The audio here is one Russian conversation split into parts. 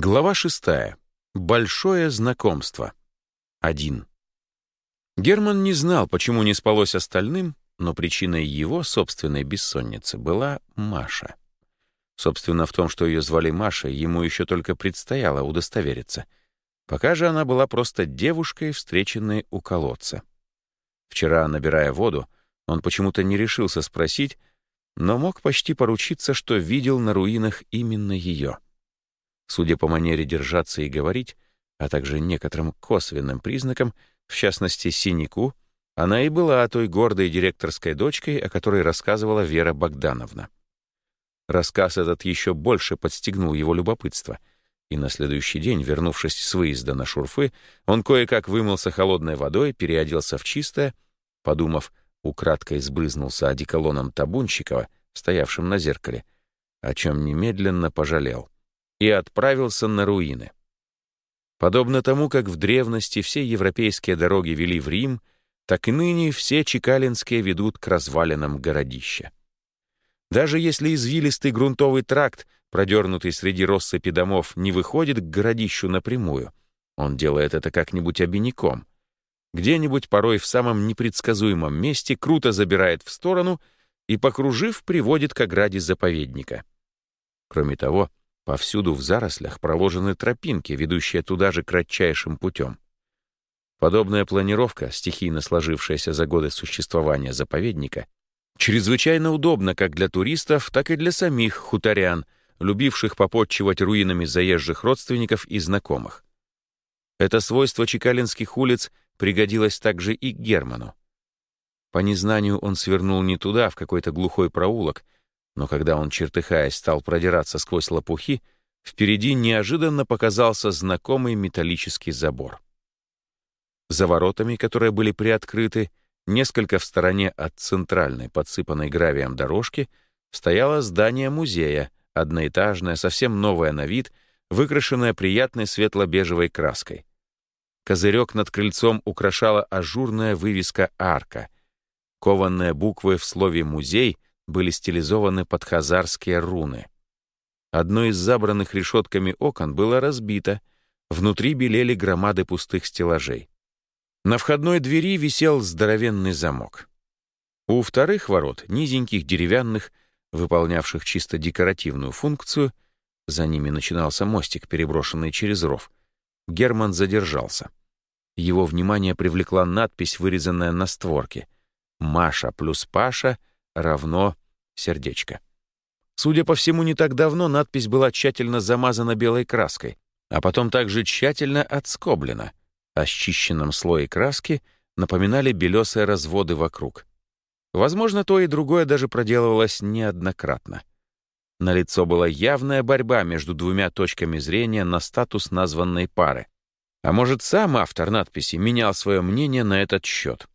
Глава шестая. Большое знакомство. Один. Герман не знал, почему не спалось остальным, но причиной его собственной бессонницы была Маша. Собственно, в том, что ее звали Маша, ему еще только предстояло удостовериться. Пока же она была просто девушкой, встреченной у колодца. Вчера, набирая воду, он почему-то не решился спросить, но мог почти поручиться, что видел на руинах именно ее — Судя по манере держаться и говорить, а также некоторым косвенным признакам, в частности, синяку, она и была той гордой директорской дочкой, о которой рассказывала Вера Богдановна. Рассказ этот еще больше подстегнул его любопытство, и на следующий день, вернувшись с выезда на шурфы, он кое-как вымылся холодной водой, переоделся в чистое, подумав, украдкой сбрызнулся одеколоном Табунчикова, стоявшим на зеркале, о чем немедленно пожалел — и отправился на руины. Подобно тому, как в древности все европейские дороги вели в Рим, так и ныне все чекалинские ведут к развалинам городища. Даже если извилистый грунтовый тракт, продернутый среди россыпи домов, не выходит к городищу напрямую, он делает это как-нибудь обиняком. Где-нибудь порой в самом непредсказуемом месте круто забирает в сторону и, покружив, приводит к ограде заповедника. Кроме того, Повсюду в зарослях проложены тропинки, ведущие туда же кратчайшим путем. Подобная планировка, стихийно сложившаяся за годы существования заповедника, чрезвычайно удобна как для туристов, так и для самих хуторян, любивших попотчевать руинами заезжих родственников и знакомых. Это свойство чекалинских улиц пригодилось также и Герману. По незнанию он свернул не туда, в какой-то глухой проулок, но когда он, чертыхаясь, стал продираться сквозь лопухи, впереди неожиданно показался знакомый металлический забор. За воротами, которые были приоткрыты, несколько в стороне от центральной, подсыпанной гравием дорожки, стояло здание музея, одноэтажное, совсем новое на вид, выкрашенное приятной светло-бежевой краской. Козырек над крыльцом украшала ажурная вывеска «Арка». Кованные буквы в слове «музей» были стилизованы под хазарские руны. Одно из забранных решетками окон было разбито, внутри белели громады пустых стеллажей. На входной двери висел здоровенный замок. У вторых ворот, низеньких деревянных, выполнявших чисто декоративную функцию, за ними начинался мостик, переброшенный через ров, Герман задержался. Его внимание привлекла надпись, вырезанная на створке. «Маша плюс Паша равно сердечко. Судя по всему, не так давно надпись была тщательно замазана белой краской, а потом также тщательно отскоблена, а счищенном слое краски напоминали белесые разводы вокруг. Возможно, то и другое даже проделывалось неоднократно. На лицо была явная борьба между двумя точками зрения на статус названной пары. А может, сам автор надписи менял свое мнение на этот счет.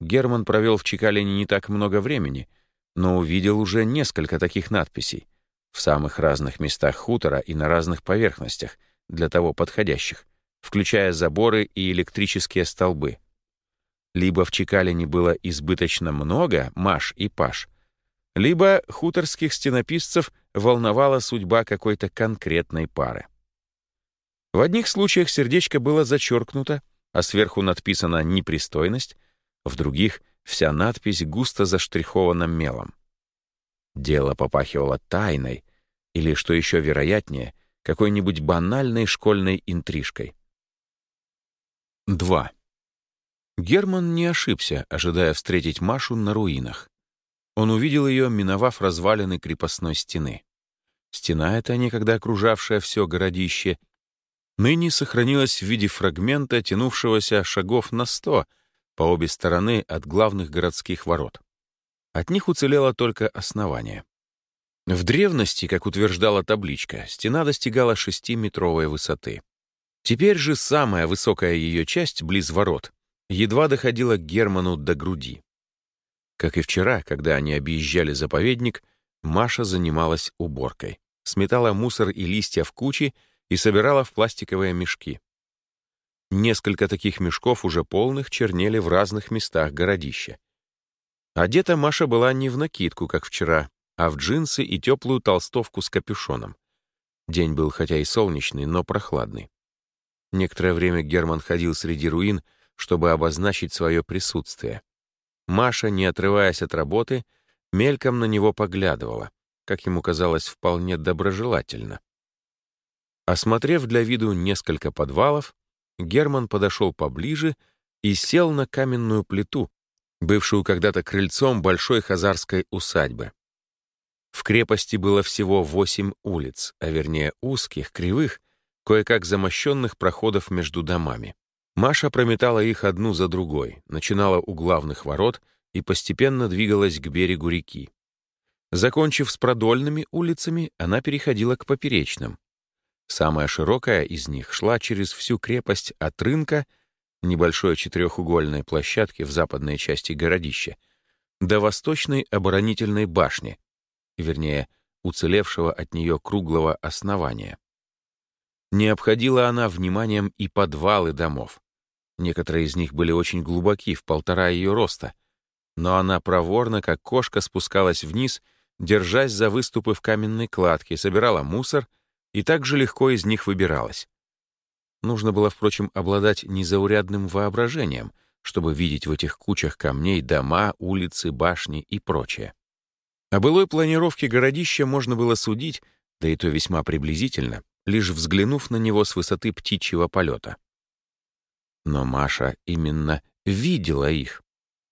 Герман провел в Чекалине не так много времени — но увидел уже несколько таких надписей в самых разных местах хутора и на разных поверхностях, для того подходящих, включая заборы и электрические столбы. Либо в Чекалине было избыточно много Маш и Паш, либо хуторских стенописцев волновала судьба какой-то конкретной пары. В одних случаях сердечко было зачеркнуто, а сверху надписана «непристойность», в других Вся надпись густо заштрихована мелом. Дело попахивало тайной, или, что еще вероятнее, какой-нибудь банальной школьной интрижкой. 2. Герман не ошибся, ожидая встретить Машу на руинах. Он увидел ее, миновав развалины крепостной стены. Стена эта, некогда окружавшая все городище, ныне сохранилась в виде фрагмента, тянувшегося шагов на сто — по обе стороны от главных городских ворот. От них уцелело только основание. В древности, как утверждала табличка, стена достигала шестиметровой высоты. Теперь же самая высокая ее часть, близ ворот, едва доходила к Герману до груди. Как и вчера, когда они объезжали заповедник, Маша занималась уборкой, сметала мусор и листья в кучи и собирала в пластиковые мешки. Несколько таких мешков уже полных чернели в разных местах городища. Одета Маша была не в накидку, как вчера, а в джинсы и теплую толстовку с капюшоном. День был хотя и солнечный, но прохладный. Некоторое время Герман ходил среди руин, чтобы обозначить свое присутствие. Маша, не отрываясь от работы, мельком на него поглядывала, как ему казалось, вполне доброжелательно. Осмотрев для виду несколько подвалов, Герман подошел поближе и сел на каменную плиту, бывшую когда-то крыльцом большой хазарской усадьбы. В крепости было всего восемь улиц, а вернее узких, кривых, кое-как замощенных проходов между домами. Маша прометала их одну за другой, начинала у главных ворот и постепенно двигалась к берегу реки. Закончив с продольными улицами, она переходила к поперечным. Самая широкая из них шла через всю крепость от рынка, небольшой четырехугольной площадки в западной части городища, до восточной оборонительной башни, вернее, уцелевшего от нее круглого основания. Не обходила она вниманием и подвалы домов. Некоторые из них были очень глубоки, в полтора ее роста, но она проворно, как кошка, спускалась вниз, держась за выступы в каменной кладке, собирала мусор и так же легко из них выбиралась. Нужно было, впрочем, обладать незаурядным воображением, чтобы видеть в этих кучах камней дома, улицы, башни и прочее. О былой планировке городища можно было судить, да и то весьма приблизительно, лишь взглянув на него с высоты птичьего полета. Но Маша именно видела их.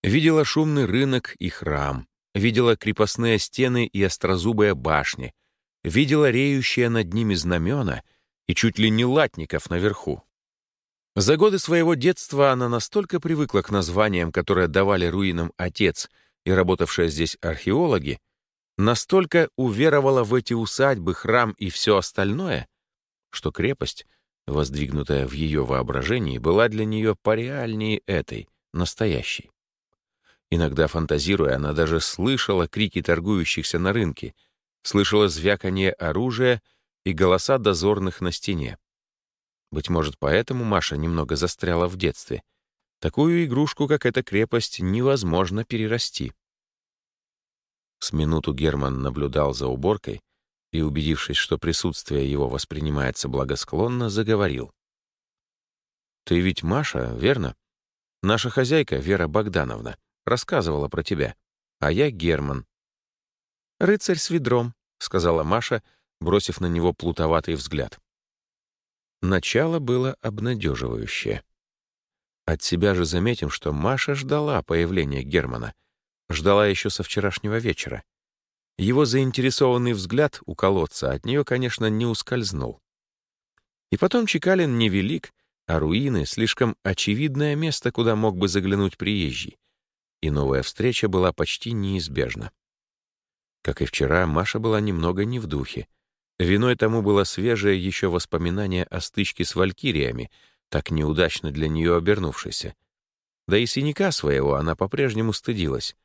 Видела шумный рынок и храм, видела крепостные стены и острозубые башни, видела реющие над ними знамена и чуть ли не латников наверху. За годы своего детства она настолько привыкла к названиям, которые давали руинам отец и работавшие здесь археологи, настолько уверовала в эти усадьбы, храм и все остальное, что крепость, воздвигнутая в ее воображении, была для нее пореальнее этой, настоящей. Иногда, фантазируя, она даже слышала крики торгующихся на рынке, слышала звяканье оружия и голоса дозорных на стене. Быть может, поэтому Маша немного застряла в детстве. Такую игрушку, как эта крепость, невозможно перерасти. С минуту Герман наблюдал за уборкой, и, убедившись, что присутствие его воспринимается благосклонно, заговорил. «Ты ведь Маша, верно? Наша хозяйка, Вера Богдановна, рассказывала про тебя, а я Герман». «Рыцарь с ведром», — сказала Маша, бросив на него плутоватый взгляд. Начало было обнадеживающее. От себя же заметим, что Маша ждала появления Германа, ждала еще со вчерашнего вечера. Его заинтересованный взгляд у колодца от нее, конечно, не ускользнул. И потом Чекалин невелик, а руины — слишком очевидное место, куда мог бы заглянуть приезжий. И новая встреча была почти неизбежна. Как и вчера, Маша была немного не в духе. Виной тому было свежее еще воспоминание о стычке с валькириями, так неудачно для нее обернувшейся. Да и синяка своего она по-прежнему стыдилась.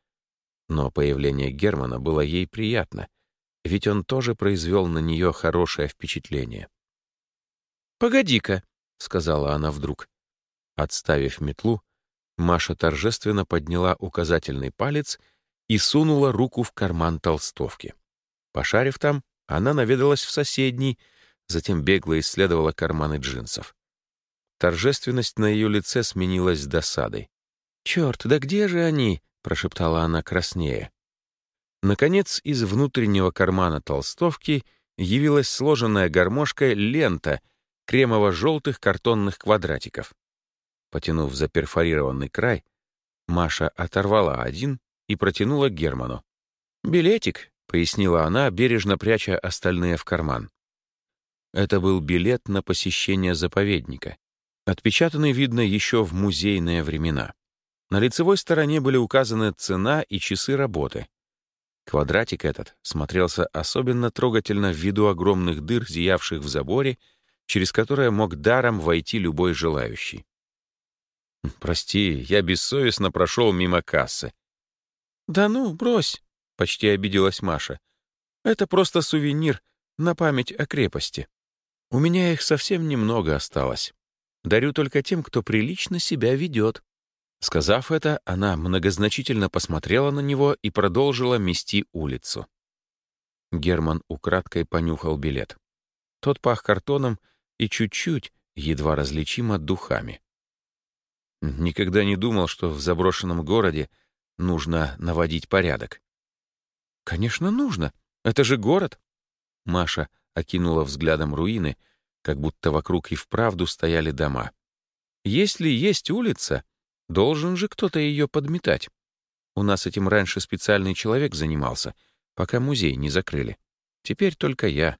Но появление Германа было ей приятно, ведь он тоже произвел на нее хорошее впечатление. «Погоди-ка», — сказала она вдруг. Отставив метлу, Маша торжественно подняла указательный палец и сунула руку в карман толстовки. Пошарив там, она наведалась в соседний, затем бегло исследовала карманы джинсов. Торжественность на ее лице сменилась досадой. «Черт, да где же они?» прошептала она краснее. Наконец, из внутреннего кармана толстовки явилась сложенная гармошкой лента кремово-желтых картонных квадратиков. Потянув за перфорированный край, Маша оторвала один и протянула Герману. «Билетик», — пояснила она, бережно пряча остальные в карман. Это был билет на посещение заповедника. Отпечатанный, видно, еще в музейные времена. На лицевой стороне были указаны цена и часы работы. Квадратик этот смотрелся особенно трогательно в виду огромных дыр, зиявших в заборе, через которые мог даром войти любой желающий. «Прости, я бессовестно прошел мимо кассы». «Да ну, брось», — почти обиделась Маша. «Это просто сувенир на память о крепости. У меня их совсем немного осталось. Дарю только тем, кто прилично себя ведет». Сказав это, она многозначительно посмотрела на него и продолжила мести улицу. Герман украдкой понюхал билет. Тот пах картоном и чуть-чуть, едва различимо, духами. Никогда не думал, что в заброшенном городе нужно наводить порядок. «Конечно, нужно. Это же город!» Маша окинула взглядом руины, как будто вокруг и вправду стояли дома. «Если есть улица, должен же кто-то ее подметать. У нас этим раньше специальный человек занимался, пока музей не закрыли. Теперь только я.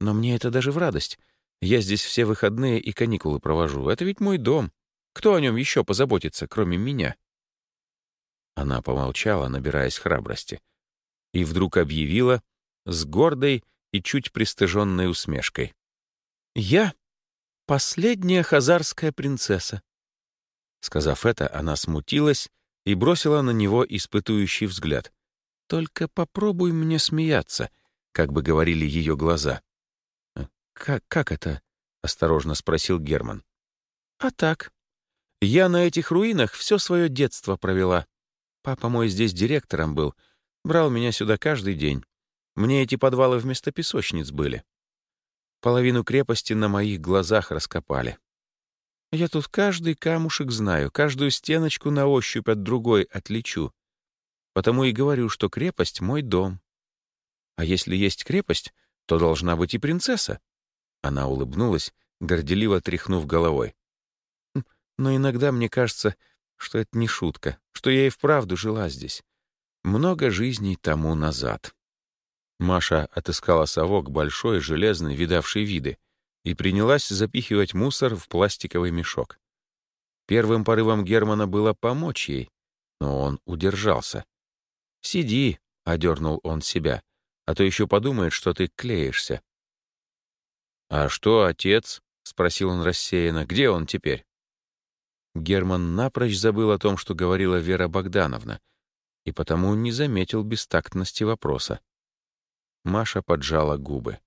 Но мне это даже в радость. Я здесь все выходные и каникулы провожу. Это ведь мой дом. Кто о нем еще позаботится, кроме меня?» Она помолчала, набираясь храбрости, и вдруг объявила с гордой и чуть пристыженной усмешкой. «Я — последняя хазарская принцесса». Сказав это, она смутилась и бросила на него испытующий взгляд. «Только попробуй мне смеяться», как бы говорили ее глаза. «Э, «Как, как это?» — осторожно спросил Герман. «А так. Я на этих руинах все свое детство провела. Папа мой здесь директором был, брал меня сюда каждый день. Мне эти подвалы вместо песочниц были. Половину крепости на моих глазах раскопали. Я тут каждый камушек знаю, каждую стеночку на ощупь от другой отличу. Потому и говорю, что крепость — мой дом. А если есть крепость, то должна быть и принцесса. Она улыбнулась, горделиво тряхнув головой. «Хм, но иногда мне кажется, что это не шутка, что я и вправду жила здесь. Много жизней тому назад. Маша отыскала совок большой, железный, видавший виды, и принялась запихивать мусор в пластиковый мешок. Первым порывом Германа было помочь ей, но он удержался. «Сиди», — одернул он себя, «а то еще подумает, что ты клеишься». «А что отец?» — спросил он рассеянно. «Где он теперь?» Герман напрочь забыл о том, что говорила Вера Богдановна, и потому не заметил бестактности вопроса. Маша поджала губы.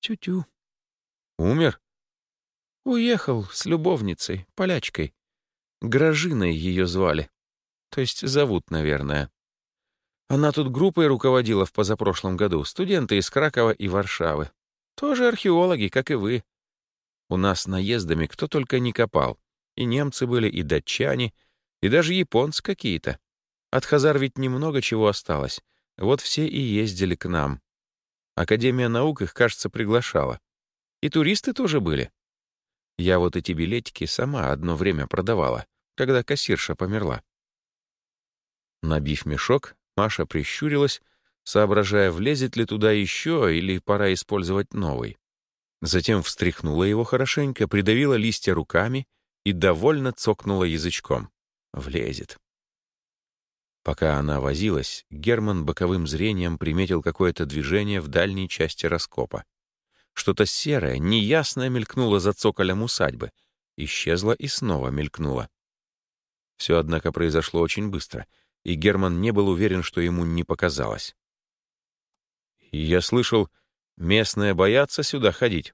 «Тю-тю». «Умер?» «Уехал с любовницей, полячкой. Гражиной ее звали. То есть зовут, наверное. Она тут группой руководила в позапрошлом году, студенты из Кракова и Варшавы. Тоже археологи, как и вы. У нас наездами кто только не копал. И немцы были, и датчане, и даже японцы какие-то. От Хазар ведь немного чего осталось. Вот все и ездили к нам. Академия наук их, кажется, приглашала. И туристы тоже были. Я вот эти билетики сама одно время продавала, когда кассирша померла. Набив мешок, Маша прищурилась, соображая, влезет ли туда еще или пора использовать новый. Затем встряхнула его хорошенько, придавила листья руками и довольно цокнула язычком. Влезет. Пока она возилась, Герман боковым зрением приметил какое-то движение в дальней части раскопа. Что-то серое, неясное мелькнуло за цоколем усадьбы, исчезло и снова мелькнуло. Все, однако, произошло очень быстро, и Герман не был уверен, что ему не показалось. «Я слышал, местные боятся сюда ходить.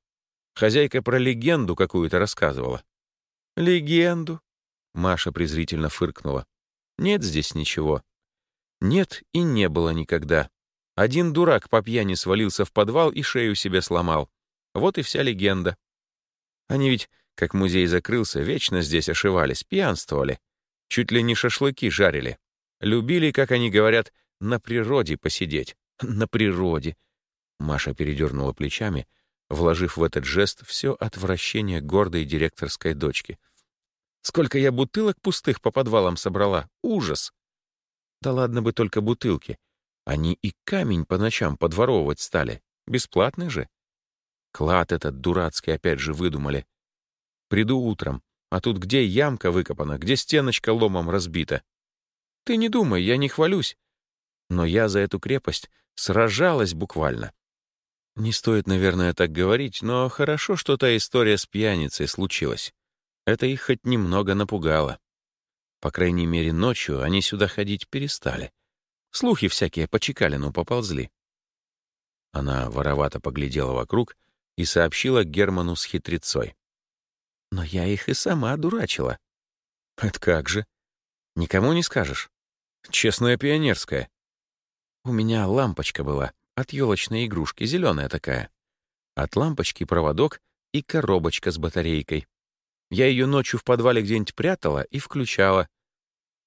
Хозяйка про легенду какую-то рассказывала». «Легенду?» — Маша презрительно фыркнула. «Нет здесь ничего. Нет и не было никогда. Один дурак по пьяни свалился в подвал и шею себе сломал. Вот и вся легенда. Они ведь, как музей закрылся, вечно здесь ошивались, пьянствовали. Чуть ли не шашлыки жарили. Любили, как они говорят, на природе посидеть. На природе. Маша передернула плечами, вложив в этот жест все отвращение гордой директорской дочки. «Сколько я бутылок пустых по подвалам собрала! Ужас!» «Да ладно бы только бутылки. Они и камень по ночам подворовывать стали. Бесплатный же. Клад этот дурацкий опять же выдумали. Приду утром, а тут где ямка выкопана, где стеночка ломом разбита. Ты не думай, я не хвалюсь. Но я за эту крепость сражалась буквально. Не стоит, наверное, так говорить, но хорошо, что та история с пьяницей случилась. Это их хоть немного напугало. По крайней мере, ночью они сюда ходить перестали. Слухи всякие по Чекалину поползли. Она воровато поглядела вокруг и сообщила Герману с хитрецой. «Но я их и сама дурачила». «Это как же? Никому не скажешь? Честная пионерская». «У меня лампочка была, от елочной игрушки, зеленая такая. От лампочки проводок и коробочка с батарейкой. Я ее ночью в подвале где-нибудь прятала и включала.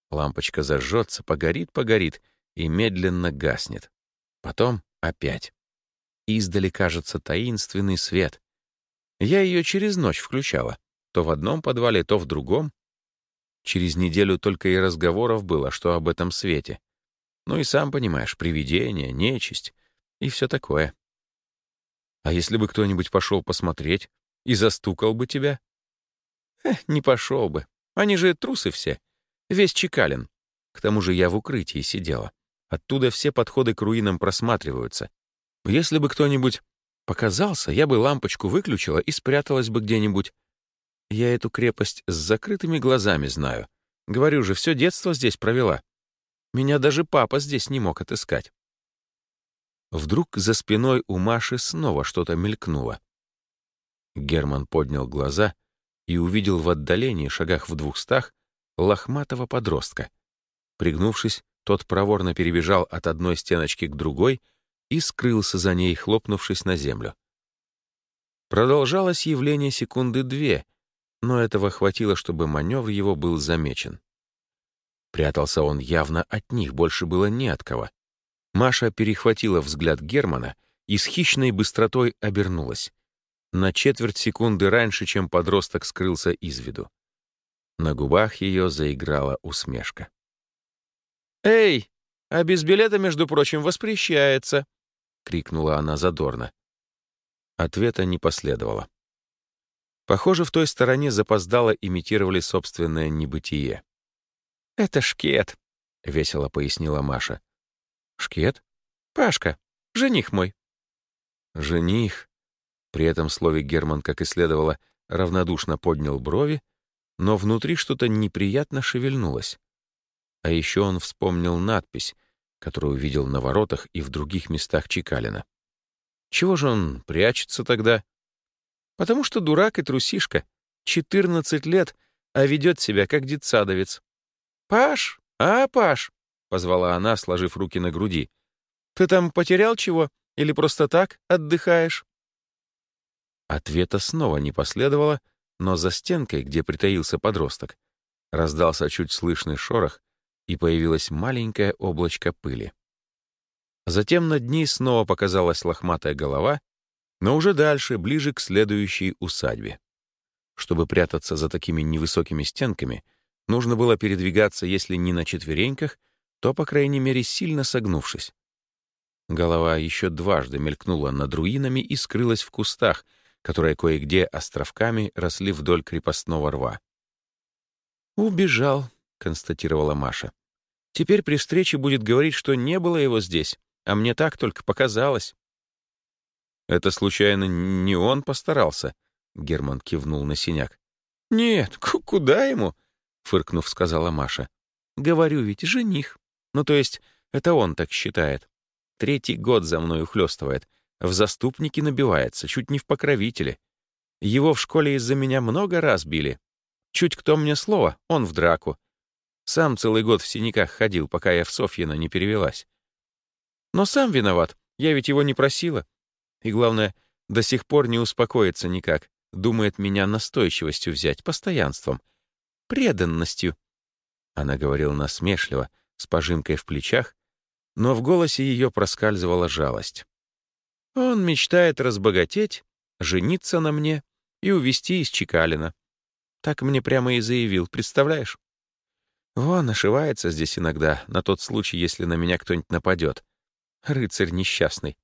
Лампочка зажжется, погорит, погорит и медленно гаснет. Потом опять. Издали кажется таинственный свет. Я ее через ночь включала. То в одном подвале, то в другом. Через неделю только и разговоров было, что об этом свете. Ну и сам понимаешь, привидения, нечисть и все такое. А если бы кто-нибудь пошел посмотреть и застукал бы тебя? Эх, не пошел бы. Они же трусы все. Весь Чекалин. К тому же я в укрытии сидела. Оттуда все подходы к руинам просматриваются. Если бы кто-нибудь показался, я бы лампочку выключила и спряталась бы где-нибудь. Я эту крепость с закрытыми глазами знаю. Говорю же, все детство здесь провела. Меня даже папа здесь не мог отыскать. Вдруг за спиной у Маши снова что-то мелькнуло. Герман поднял глаза и увидел в отдалении, шагах в двухстах, лохматого подростка. Пригнувшись, тот проворно перебежал от одной стеночки к другой и скрылся за ней, хлопнувшись на землю. Продолжалось явление секунды две, но этого хватило, чтобы маневр его был замечен. Прятался он явно от них, больше было не от кого. Маша перехватила взгляд Германа и с хищной быстротой обернулась. На четверть секунды раньше, чем подросток скрылся из виду. На губах ее заиграла усмешка. «Эй, а без билета, между прочим, воспрещается!» — крикнула она задорно. Ответа не последовало. Похоже, в той стороне запоздало имитировали собственное небытие. «Это шкет», — весело пояснила Маша. «Шкет? Пашка, жених мой». «Жених?» При этом слове Герман, как и следовало, равнодушно поднял брови, но внутри что-то неприятно шевельнулось. А еще он вспомнил надпись, которую видел на воротах и в других местах Чекалина. Чего же он прячется тогда? Потому что дурак и трусишка. Четырнадцать лет, а ведет себя как детсадовец. «Паш! А, Паш!» — позвала она, сложив руки на груди. «Ты там потерял чего? Или просто так отдыхаешь?» Ответа снова не последовало, но за стенкой, где притаился подросток, раздался чуть слышный шорох, и появилось маленькое облачко пыли. Затем над ней снова показалась лохматая голова, но уже дальше, ближе к следующей усадьбе. Чтобы прятаться за такими невысокими стенками, нужно было передвигаться, если не на четвереньках, то, по крайней мере, сильно согнувшись. Голова еще дважды мелькнула над руинами и скрылась в кустах, которые кое-где островками росли вдоль крепостного рва. «Убежал», — констатировала Маша. «Теперь при встрече будет говорить, что не было его здесь, а мне так только показалось». «Это, случайно, не он постарался?» — Герман кивнул на синяк. «Нет, куда ему?» — фыркнув, сказала Маша. «Говорю ведь, жених. Ну, то есть, это он так считает. Третий год за мной ухлёстывает. В заступники набивается, чуть не в покровители. Его в школе из-за меня много раз били. Чуть кто мне слово, он в драку. Сам целый год в синяках ходил, пока я в Софьино не перевелась. Но сам виноват, я ведь его не просила. И главное, до сих пор не успокоится никак. Думает меня настойчивостью взять, постоянством, преданностью. Она говорила насмешливо, с пожимкой в плечах, но в голосе ее проскальзывала жалость. Он мечтает разбогатеть, жениться на мне и увезти из Чекалина. Так мне прямо и заявил, представляешь? Вон, ошивается здесь иногда, на тот случай, если на меня кто-нибудь нападет. Рыцарь несчастный.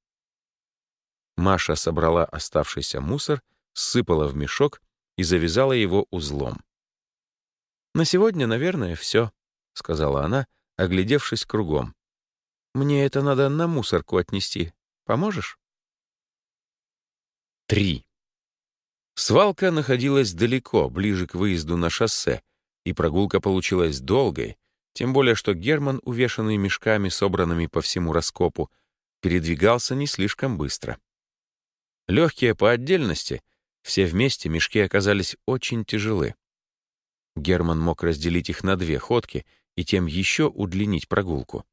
Маша собрала оставшийся мусор, сыпала в мешок и завязала его узлом. «На сегодня, наверное, все», — сказала она, оглядевшись кругом. «Мне это надо на мусорку отнести. Поможешь?» Три. Свалка находилась далеко, ближе к выезду на шоссе, и прогулка получилась долгой, тем более что Герман, увешанный мешками, собранными по всему раскопу, передвигался не слишком быстро. Легкие по отдельности, все вместе мешки оказались очень тяжелы. Герман мог разделить их на две ходки и тем еще удлинить прогулку.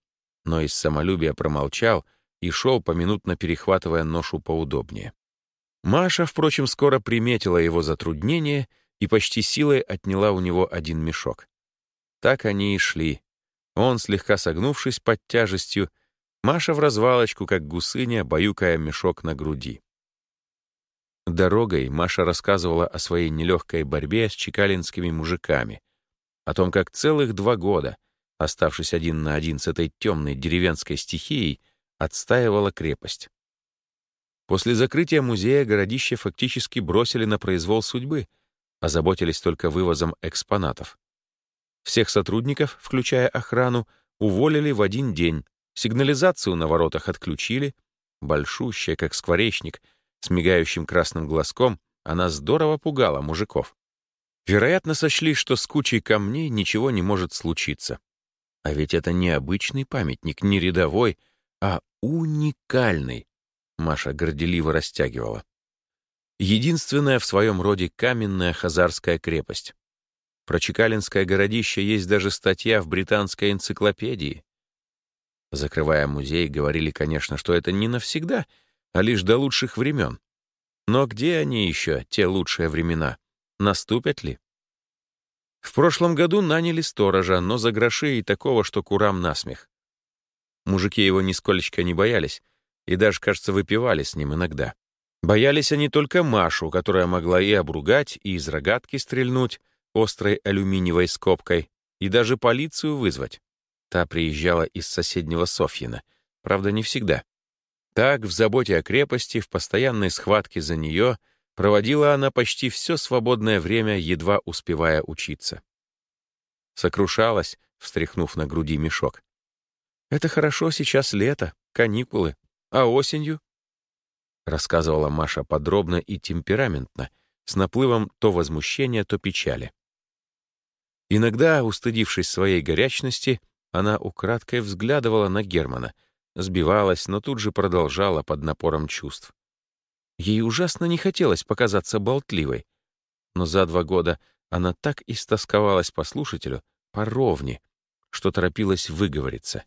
Но из самолюбия промолчал и шел, поминутно перехватывая ношу поудобнее. Маша, впрочем, скоро приметила его затруднение и почти силой отняла у него один мешок. Так они и шли. Он, слегка согнувшись под тяжестью, Маша в развалочку, как гусыня, баюкая мешок на груди. Дорогой Маша рассказывала о своей нелегкой борьбе с чекалинскими мужиками, о том, как целых два года, оставшись один на один с этой темной деревенской стихией, отстаивала крепость. После закрытия музея городище фактически бросили на произвол судьбы, озаботились только вывозом экспонатов. Всех сотрудников, включая охрану, уволили в один день, сигнализацию на воротах отключили, большущая, как скворечник, с мигающим красным глазком, она здорово пугала мужиков. Вероятно, сочли, что с кучей камней ничего не может случиться. А ведь это не обычный памятник, не рядовой, а уникальный. Маша горделиво растягивала. Единственная в своем роде каменная хазарская крепость. Про Чекалинское городище есть даже статья в британской энциклопедии. Закрывая музей, говорили, конечно, что это не навсегда, а лишь до лучших времен. Но где они еще, те лучшие времена? Наступят ли? В прошлом году наняли сторожа, но за гроши и такого, что курам насмех. Мужики его нисколечко не боялись и даже, кажется, выпивали с ним иногда. Боялись они только Машу, которая могла и обругать, и из рогатки стрельнуть острой алюминиевой скобкой, и даже полицию вызвать. Та приезжала из соседнего Софьина, правда, не всегда. Так, в заботе о крепости, в постоянной схватке за нее — Проводила она почти все свободное время, едва успевая учиться. Сокрушалась, встряхнув на груди мешок. «Это хорошо, сейчас лето, каникулы. А осенью?» Рассказывала Маша подробно и темпераментно, с наплывом то возмущения, то печали. Иногда, устыдившись своей горячности, она украдкой взглядывала на Германа, сбивалась, но тут же продолжала под напором чувств. Ей ужасно не хотелось показаться болтливой. Но за два года она так истосковалась по слушателю, по ровне, что торопилась выговориться.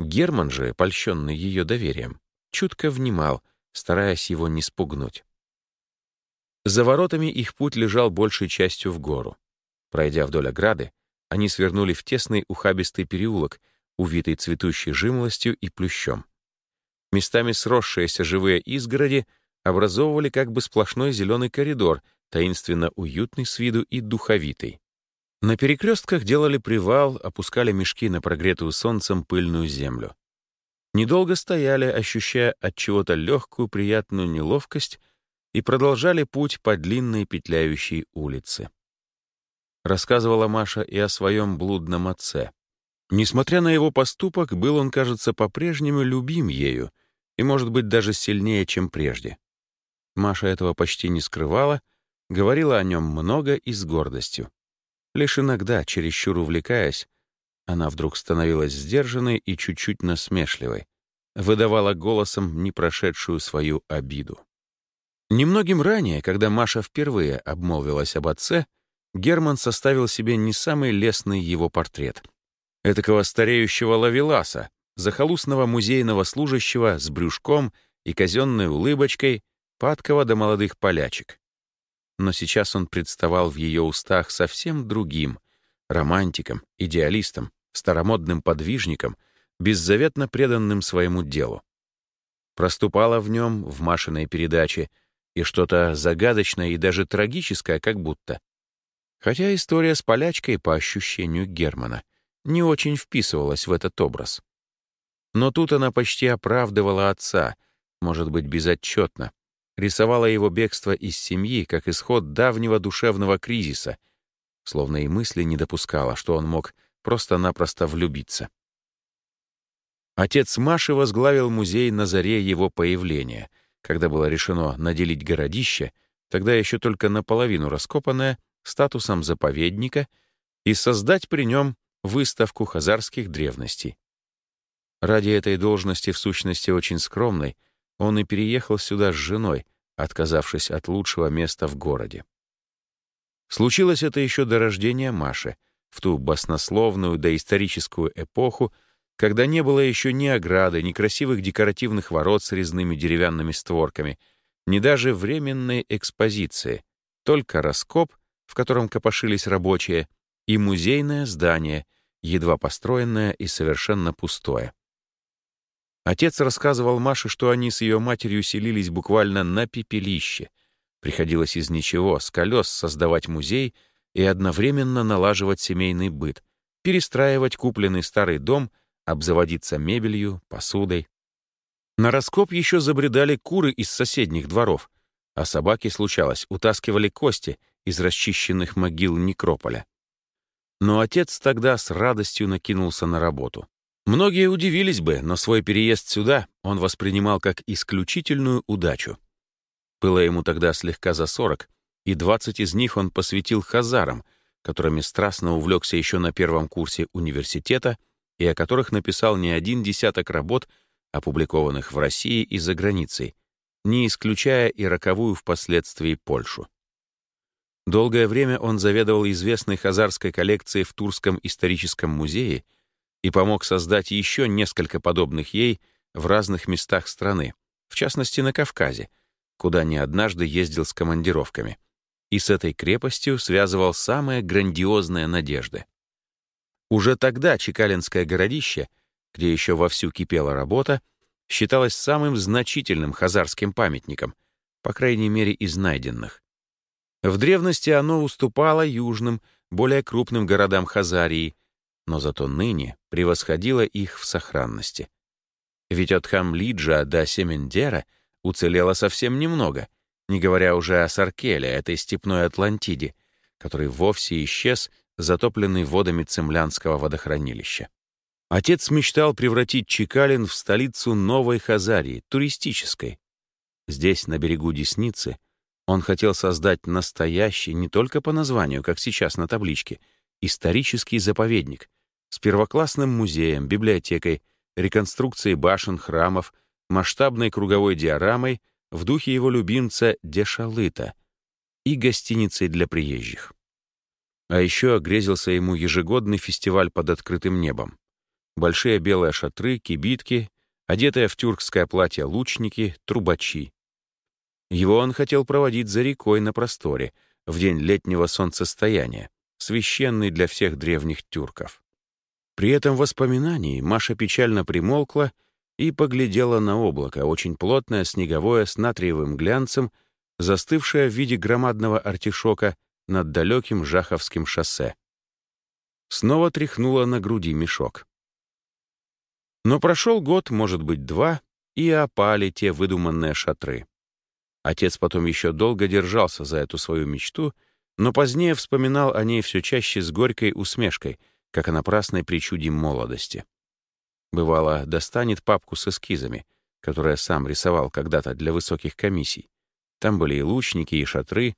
Герман же, польщенный ее доверием, чутко внимал, стараясь его не спугнуть. За воротами их путь лежал большей частью в гору. Пройдя вдоль ограды, они свернули в тесный ухабистый переулок, увитый цветущей жимолостью и плющом. Местами сросшиеся живые изгороди образовывали как бы сплошной зеленый коридор, таинственно уютный с виду и духовитый. На перекрестках делали привал, опускали мешки на прогретую солнцем пыльную землю. Недолго стояли, ощущая от чего-то легкую приятную неловкость, и продолжали путь по длинной петляющей улице. Рассказывала Маша и о своем блудном отце. Несмотря на его поступок, был он, кажется, по-прежнему любим ею и, может быть, даже сильнее, чем прежде. Маша этого почти не скрывала, говорила о нем много и с гордостью. Лишь иногда, чересчур увлекаясь, она вдруг становилась сдержанной и чуть-чуть насмешливой, выдавала голосом не прошедшую свою обиду. Немногим ранее, когда Маша впервые обмолвилась об отце, Герман составил себе не самый лестный его портрет — этакого стареющего лавеласа, захолустного музейного служащего с брюшком и казенной улыбочкой, падкого до молодых полячек. Но сейчас он представал в ее устах совсем другим, романтиком, идеалистом, старомодным подвижником, беззаветно преданным своему делу. Проступало в нем, в Машиной передаче, и что-то загадочное и даже трагическое как будто. Хотя история с полячкой, по ощущению Германа — не очень вписывалась в этот образ. Но тут она почти оправдывала отца, может быть, безотчетно, рисовала его бегство из семьи как исход давнего душевного кризиса, словно и мысли не допускала, что он мог просто-напросто влюбиться. Отец Маши возглавил музей на заре его появления, когда было решено наделить городище, тогда еще только наполовину раскопанное, статусом заповедника и создать при нем выставку хазарских древностей. Ради этой должности, в сущности очень скромной, он и переехал сюда с женой, отказавшись от лучшего места в городе. Случилось это еще до рождения Маши, в ту баснословную доисторическую эпоху, когда не было еще ни ограды, ни красивых декоративных ворот с резными деревянными створками, ни даже временной экспозиции, только раскоп, в котором копошились рабочие, и музейное здание, едва построенное и совершенно пустое. Отец рассказывал Маше, что они с ее матерью селились буквально на пепелище. Приходилось из ничего, с колес создавать музей и одновременно налаживать семейный быт, перестраивать купленный старый дом, обзаводиться мебелью, посудой. На раскоп еще забредали куры из соседних дворов, а собаки, случалось, утаскивали кости из расчищенных могил некрополя. Но отец тогда с радостью накинулся на работу. Многие удивились бы, но свой переезд сюда он воспринимал как исключительную удачу. Было ему тогда слегка за сорок, и двадцать из них он посвятил хазарам, которыми страстно увлекся еще на первом курсе университета и о которых написал не один десяток работ, опубликованных в России и за границей, не исключая и роковую впоследствии Польшу. Долгое время он заведовал известной хазарской коллекцией в Турском историческом музее и помог создать еще несколько подобных ей в разных местах страны, в частности на Кавказе, куда не однажды ездил с командировками, и с этой крепостью связывал самые грандиозные надежды. Уже тогда Чекалинское городище, где еще вовсю кипела работа, считалось самым значительным хазарским памятником, по крайней мере из найденных. В древности оно уступало южным, более крупным городам Хазарии, но зато ныне превосходило их в сохранности. Ведь от Хамлиджа до Семендера уцелело совсем немного, не говоря уже о Саркеле, этой степной Атлантиде, который вовсе исчез, затопленный водами Цемлянского водохранилища. Отец мечтал превратить Чекалин в столицу Новой Хазарии, туристической. Здесь, на берегу Десницы, он хотел создать настоящий, не только по названию, как сейчас на табличке, исторический заповедник с первоклассным музеем, библиотекой, реконструкцией башен, храмов, масштабной круговой диорамой в духе его любимца Дешалыта и гостиницей для приезжих. А еще грезился ему ежегодный фестиваль под открытым небом. Большие белые шатры, кибитки, одетые в тюркское платье лучники, трубачи. Его он хотел проводить за рекой на просторе, в день летнего солнцестояния, священный для всех древних тюрков. При этом воспоминании Маша печально примолкла и поглядела на облако, очень плотное, снеговое, с натриевым глянцем, застывшее в виде громадного артишока над далеким Жаховским шоссе. Снова тряхнула на груди мешок. Но прошел год, может быть, два, и опали те выдуманные шатры. Отец потом еще долго держался за эту свою мечту, но позднее вспоминал о ней все чаще с горькой усмешкой, как о напрасной причуде молодости. Бывало, достанет папку с эскизами, которые сам рисовал когда-то для высоких комиссий. Там были и лучники, и шатры.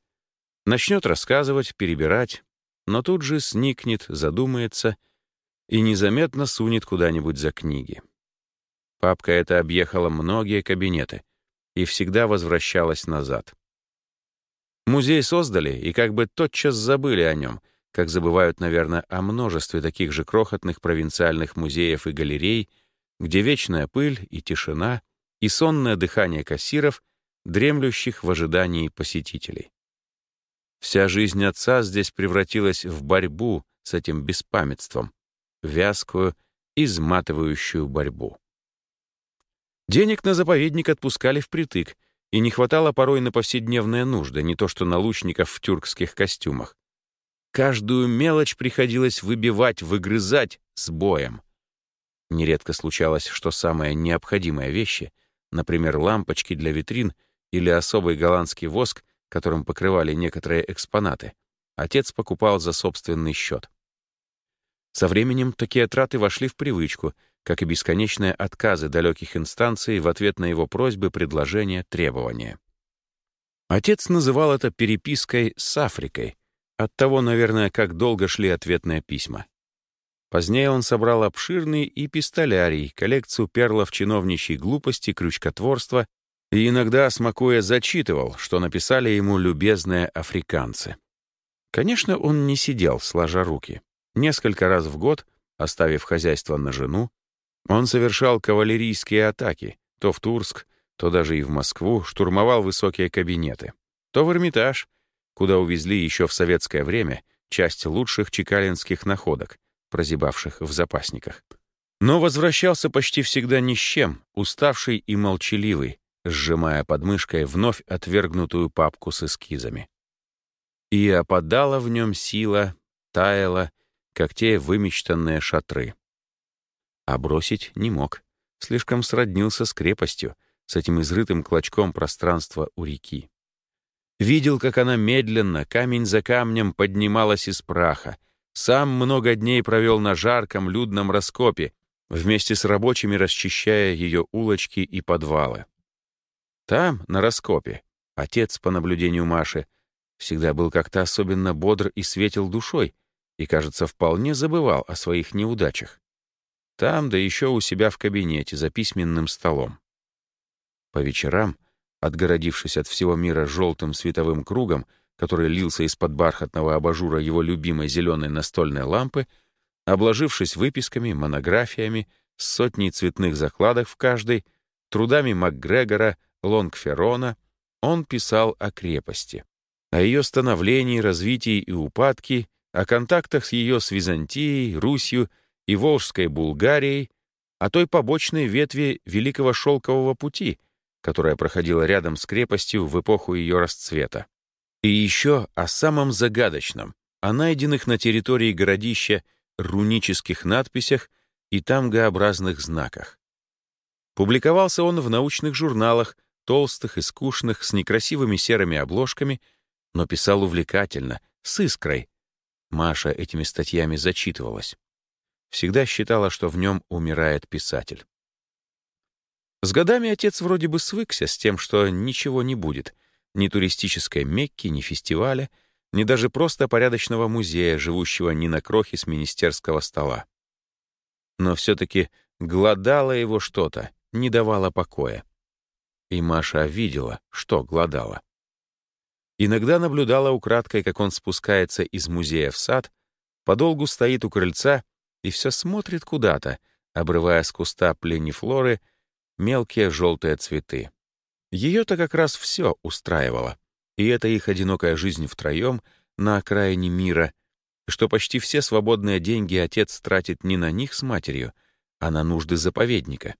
Начнет рассказывать, перебирать, но тут же сникнет, задумается и незаметно сунет куда-нибудь за книги. Папка эта объехала многие кабинеты, и всегда возвращалась назад. Музей создали и как бы тотчас забыли о нем, как забывают, наверное, о множестве таких же крохотных провинциальных музеев и галерей, где вечная пыль и тишина, и сонное дыхание кассиров, дремлющих в ожидании посетителей. Вся жизнь отца здесь превратилась в борьбу с этим беспамятством, вязкую, изматывающую борьбу. Денег на заповедник отпускали впритык, и не хватало порой на повседневные нужды, не то что на лучников в тюркских костюмах. Каждую мелочь приходилось выбивать, выгрызать с боем. Нередко случалось, что самые необходимые вещи, например, лампочки для витрин или особый голландский воск, которым покрывали некоторые экспонаты, отец покупал за собственный счет. Со временем такие траты вошли в привычку — как и бесконечные отказы далеких инстанций в ответ на его просьбы, предложения, требования. Отец называл это перепиской с Африкой, от того, наверное, как долго шли ответные письма. Позднее он собрал обширный эпистолярий, коллекцию перлов чиновничьей глупости, крючкотворства и иногда, смакуя, зачитывал, что написали ему любезные африканцы. Конечно, он не сидел, сложа руки. Несколько раз в год, оставив хозяйство на жену, он совершал кавалерийские атаки то в Турск, то даже и в Москву штурмовал высокие кабинеты, то в Эрмитаж, куда увезли еще в советское время часть лучших чекалинских находок, прозябавших в запасниках. Но возвращался почти всегда ни с чем, уставший и молчаливый, сжимая под мышкой вновь отвергнутую папку с эскизами. И опадала в нем сила, таяла, как те вымечтанные шатры. А бросить не мог. Слишком сроднился с крепостью, с этим изрытым клочком пространства у реки. Видел, как она медленно, камень за камнем, поднималась из праха. Сам много дней провел на жарком, людном раскопе, вместе с рабочими расчищая ее улочки и подвалы. Там, на раскопе, отец, по наблюдению Маши, всегда был как-то особенно бодр и светил душой и, кажется, вполне забывал о своих неудачах. Там, да еще у себя в кабинете за письменным столом. По вечерам, отгородившись от всего мира желтым световым кругом, который лился из-под бархатного абажура его любимой зеленой настольной лампы, обложившись выписками, монографиями, сотней цветных закладок в каждой, трудами МакГрегора, Лонгферона, он писал о крепости, о ее становлении, развитии и упадке, о контактах с ее с Византией, Русью и Волжской Булгарией, о той побочной ветви Великого Шелкового пути, которая проходила рядом с крепостью в эпоху ее расцвета. И еще о самом загадочном, о найденных на территории городища рунических надписях и тамгообразных знаках. Публиковался он в научных журналах, толстых и скучных, с некрасивыми серыми обложками, но писал увлекательно, с искрой. Маша этими статьями зачитывалась. Всегда считала, что в нем умирает писатель. С годами отец вроде бы свыкся с тем, что ничего не будет, ни туристической Мекки, ни фестиваля — ни даже просто порядочного музея, живущего не на крохе с министерского стола. Но все-таки гладало его что-то, не давало покоя. И Маша видела, что гладало. Иногда наблюдала украдкой, как он спускается из музея в сад, подолгу стоит у крыльца и все смотрит куда-то, обрывая с куста пленифлоры мелкие желтые цветы. Ее-то как раз все устраивало и это их одинокая жизнь втроем на окраине мира, что почти все свободные деньги отец тратит не на них с матерью, а на нужды заповедника.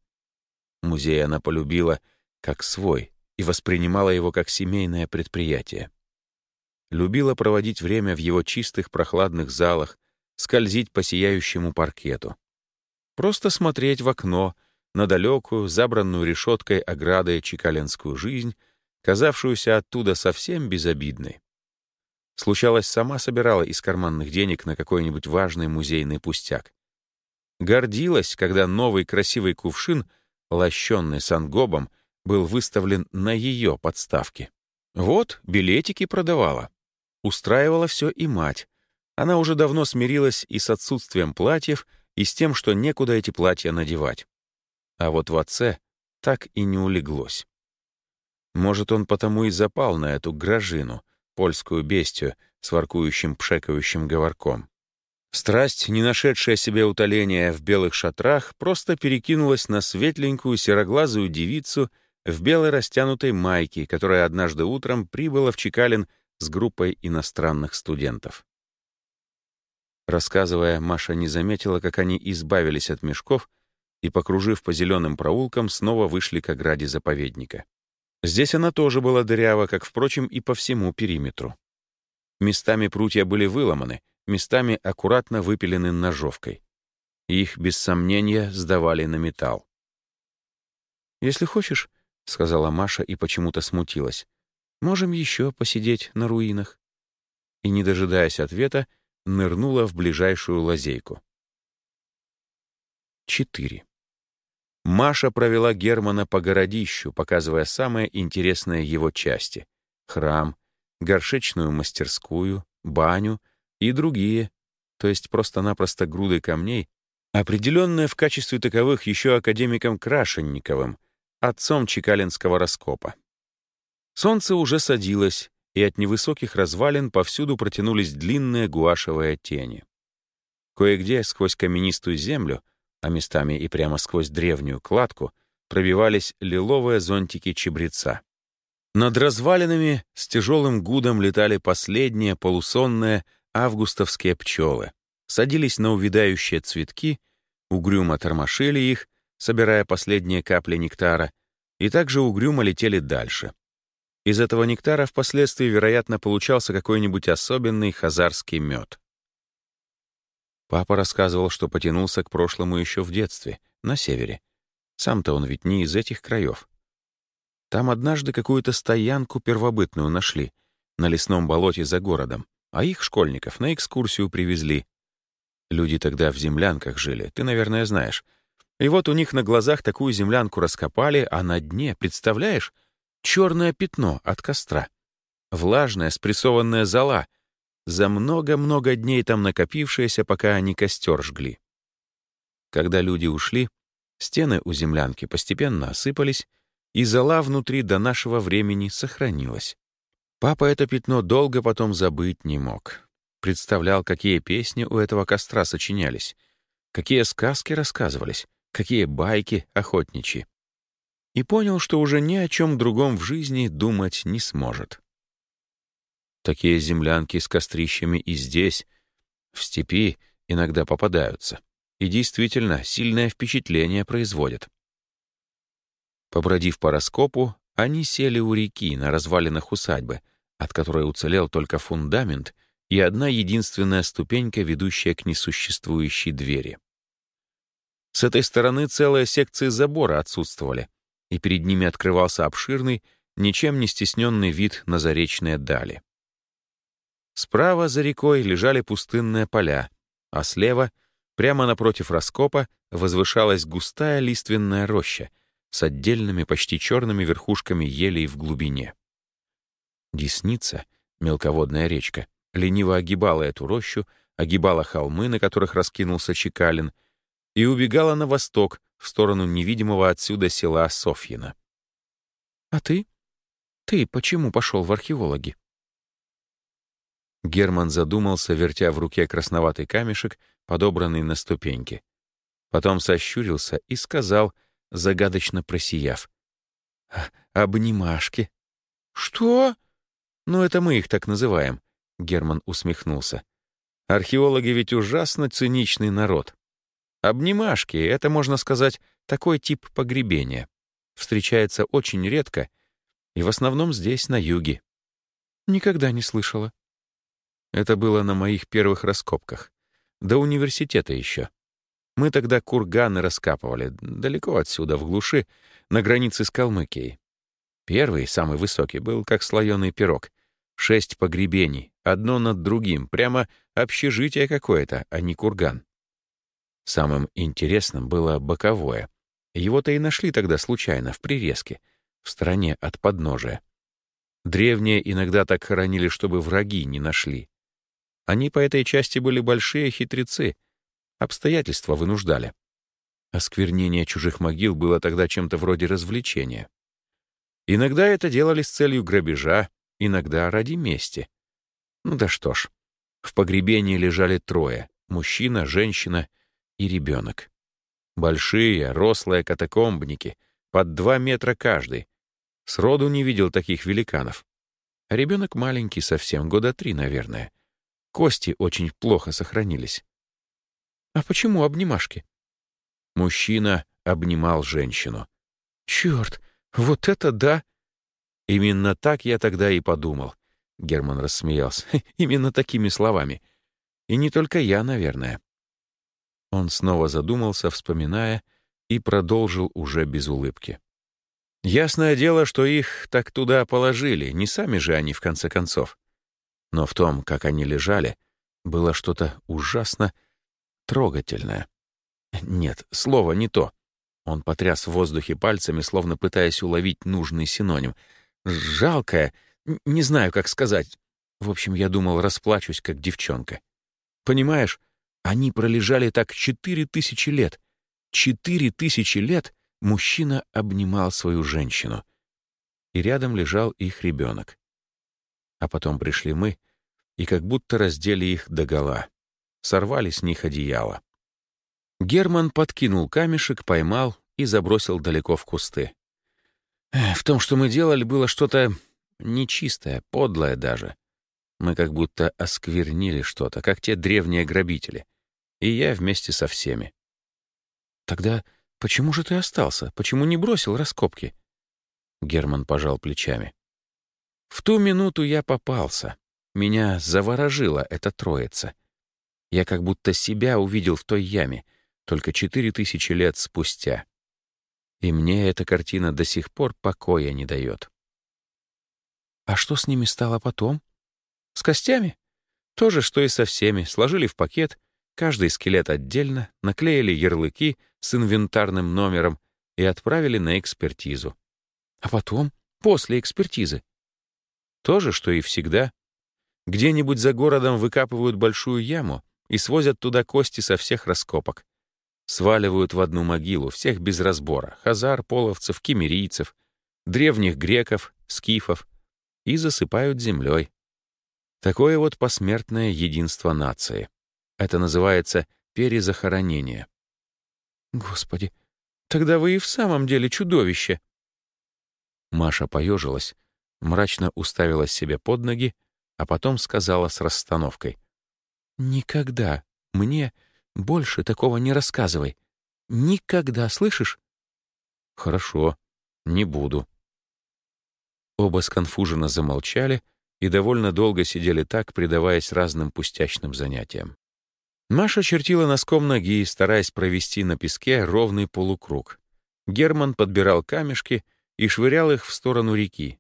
Музей она полюбила как свой и воспринимала его как семейное предприятие. Любила проводить время в его чистых прохладных залах, скользить по сияющему паркету. Просто смотреть в окно на далекую, забранную решеткой оградой чекаленскую жизнь казавшуюся оттуда совсем безобидной. Случалось, сама собирала из карманных денег на какой-нибудь важный музейный пустяк. Гордилась, когда новый красивый кувшин, лощенный сангобом, был выставлен на ее подставке. Вот, билетики продавала. Устраивала все и мать. Она уже давно смирилась и с отсутствием платьев, и с тем, что некуда эти платья надевать. А вот в отце так и не улеглось. Может, он потому и запал на эту гражину, польскую бестию, с воркующим пшекающим говорком. Страсть, не нашедшая себе утоления в белых шатрах, просто перекинулась на светленькую сероглазую девицу в белой растянутой майке, которая однажды утром прибыла в Чекалин с группой иностранных студентов. Рассказывая, Маша не заметила, как они избавились от мешков и, покружив по зеленым проулкам, снова вышли к ограде заповедника. Здесь она тоже была дырява, как, впрочем, и по всему периметру. Местами прутья были выломаны, местами аккуратно выпилены ножовкой. Их, без сомнения, сдавали на металл. «Если хочешь», — сказала Маша и почему-то смутилась, «можем еще посидеть на руинах». И, не дожидаясь ответа, нырнула в ближайшую лазейку. Четыре. Маша провела Германа по городищу, показывая самые интересные его части — храм, горшечную мастерскую, баню и другие, то есть просто-напросто груды камней, определенные в качестве таковых еще академиком Крашенниковым, отцом Чекалинского раскопа. Солнце уже садилось, и от невысоких развалин повсюду протянулись длинные гуашевые тени. Кое-где сквозь каменистую землю — а местами и прямо сквозь древнюю кладку, пробивались лиловые зонтики чебреца. Над развалинами с тяжелым гудом летали последние полусонные августовские пчелы, садились на увядающие цветки, угрюмо тормошили их, собирая последние капли нектара, и также угрюмо летели дальше. Из этого нектара впоследствии, вероятно, получался какой-нибудь особенный хазарский мед. Папа рассказывал, что потянулся к прошлому еще в детстве, на севере. Сам-то он ведь не из этих краев. Там однажды какую-то стоянку первобытную нашли на лесном болоте за городом, а их, школьников, на экскурсию привезли. Люди тогда в землянках жили, ты, наверное, знаешь. И вот у них на глазах такую землянку раскопали, а на дне, представляешь, черное пятно от костра. Влажная, спрессованная зола, за много-много дней там накопившаяся, пока они костер жгли. Когда люди ушли, стены у землянки постепенно осыпались, и зола внутри до нашего времени сохранилась. Папа это пятно долго потом забыть не мог. Представлял, какие песни у этого костра сочинялись, какие сказки рассказывались, какие байки охотничьи. И понял, что уже ни о чем другом в жизни думать не сможет. Такие землянки с кострищами и здесь, в степи, иногда попадаются. И действительно, сильное впечатление производят. Побродив по раскопу, они сели у реки на развалинах усадьбы, от которой уцелел только фундамент и одна единственная ступенька, ведущая к несуществующей двери. С этой стороны целая секция забора отсутствовали, и перед ними открывался обширный, ничем не стесненный вид на заречные дали. Справа за рекой лежали пустынные поля, а слева, прямо напротив раскопа, возвышалась густая лиственная роща с отдельными почти черными верхушками елей в глубине. Десница, мелководная речка, лениво огибала эту рощу, огибала холмы, на которых раскинулся Чекалин, и убегала на восток, в сторону невидимого отсюда села Софьино. «А ты? Ты почему пошел в археологи?» Герман задумался, вертя в руке красноватый камешек, подобранный на ступеньке. Потом сощурился и сказал, загадочно просияв. «А, «Обнимашки». «Что?» «Ну, это мы их так называем», — Герман усмехнулся. «Археологи ведь ужасно циничный народ. Обнимашки — это, можно сказать, такой тип погребения. Встречается очень редко и в основном здесь, на юге. Никогда не слышала. Это было на моих первых раскопках. До университета еще. Мы тогда курганы раскапывали, далеко отсюда, в глуши, на границе с Калмыкией. Первый, самый высокий, был как слоеный пирог. Шесть погребений, одно над другим, прямо общежитие какое-то, а не курган. Самым интересным было боковое. Его-то и нашли тогда случайно, в прирезке, в стороне от подножия. Древние иногда так хоронили, чтобы враги не нашли. Они по этой части были большие хитрецы. Обстоятельства вынуждали. Осквернение чужих могил было тогда чем-то вроде развлечения. Иногда это делали с целью грабежа, иногда ради мести. Ну да что ж, в погребении лежали трое — мужчина, женщина и ребенок. Большие, рослые катакомбники, под два метра каждый. Сроду не видел таких великанов. Ребенок маленький совсем, года три, наверное. Кости очень плохо сохранились. А почему обнимашки? Мужчина обнимал женщину. Черт, вот это да! Именно так я тогда и подумал. Герман рассмеялся. Именно такими словами. И не только я, наверное. Он снова задумался, вспоминая, и продолжил уже без улыбки. Ясное дело, что их так туда положили, не сами же они, в конце концов. Но в том, как они лежали, было что-то ужасно трогательное. Нет, слово не то. Он потряс в воздухе пальцами, словно пытаясь уловить нужный синоним. Жалкое, не знаю, как сказать. В общем, я думал, расплачусь, как девчонка. Понимаешь, они пролежали так четыре тысячи лет. Четыре тысячи лет мужчина обнимал свою женщину. И рядом лежал их ребенок. А потом пришли мы и как будто раздели их догола. Сорвали с них одеяло. Герман подкинул камешек, поймал и забросил далеко в кусты. В том, что мы делали, было что-то нечистое, подлое даже. Мы как будто осквернили что-то, как те древние грабители. И я вместе со всеми. Тогда почему же ты остался? Почему не бросил раскопки? Герман пожал плечами. В ту минуту я попался. Меня заворожила эта троица. Я как будто себя увидел в той яме, только четыре тысячи лет спустя. И мне эта картина до сих пор покоя не дает. А что с ними стало потом? С костями? То же, что и со всеми. Сложили в пакет, каждый скелет отдельно, наклеили ярлыки с инвентарным номером и отправили на экспертизу. А потом, после экспертизы, то же, что и всегда. Где-нибудь за городом выкапывают большую яму и свозят туда кости со всех раскопок. Сваливают в одну могилу всех без разбора — хазар, половцев, кемерийцев, древних греков, скифов — и засыпают землей. Такое вот посмертное единство нации. Это называется перезахоронение. Господи, тогда вы и в самом деле чудовище. Маша поежилась, мрачно уставилась себе под ноги, а потом сказала с расстановкой. «Никогда мне больше такого не рассказывай. Никогда, слышишь?» «Хорошо, не буду». Оба сконфуженно замолчали и довольно долго сидели так, предаваясь разным пустячным занятиям. Маша чертила носком ноги, стараясь провести на песке ровный полукруг. Герман подбирал камешки и швырял их в сторону реки.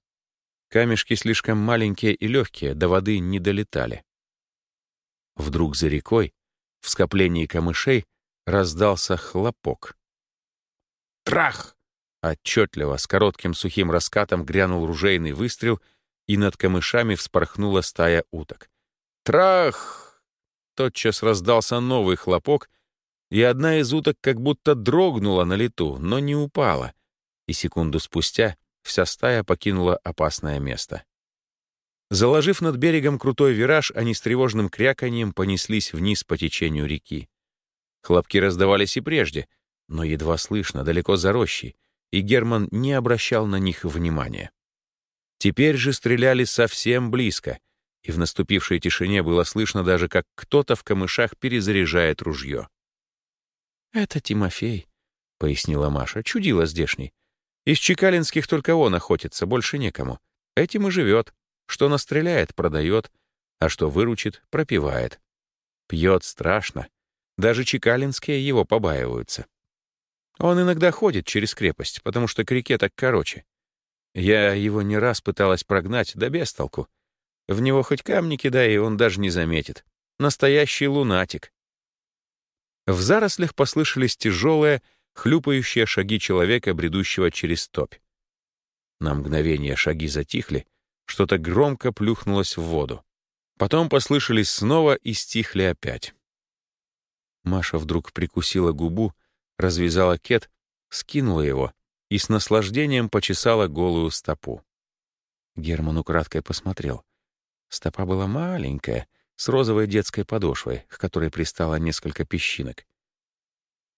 Камешки слишком маленькие и легкие, до воды не долетали. Вдруг за рекой, в скоплении камышей, раздался хлопок. Трах! Отчетливо, с коротким сухим раскатом грянул ружейный выстрел, и над камышами вспорхнула стая уток. Трах! Тотчас раздался новый хлопок, и одна из уток как будто дрогнула на лету, но не упала, и секунду спустя вся стая покинула опасное место. Заложив над берегом крутой вираж, они с тревожным кряканьем понеслись вниз по течению реки. Хлопки раздавались и прежде, но едва слышно, далеко за рощей, и Герман не обращал на них внимания. Теперь же стреляли совсем близко, и в наступившей тишине было слышно даже, как кто-то в камышах перезаряжает ружье. «Это Тимофей», — пояснила Маша, — чудила здешний. Из чекалинских только он охотится, больше некому. Этим и живет. Что настреляет, продает, а что выручит, пропивает. Пьет страшно. Даже чекалинские его побаиваются. Он иногда ходит через крепость, потому что к реке так короче. Я его не раз пыталась прогнать, да без толку. В него хоть камни кидай, и он даже не заметит. Настоящий лунатик. В зарослях послышались тяжелые, хлюпающие шаги человека, бредущего через топь. На мгновение шаги затихли, что-то громко плюхнулось в воду. Потом послышались снова и стихли опять. Маша вдруг прикусила губу, развязала кет, скинула его и с наслаждением почесала голую стопу. Герман украдкой посмотрел. Стопа была маленькая, с розовой детской подошвой, к которой пристало несколько песчинок.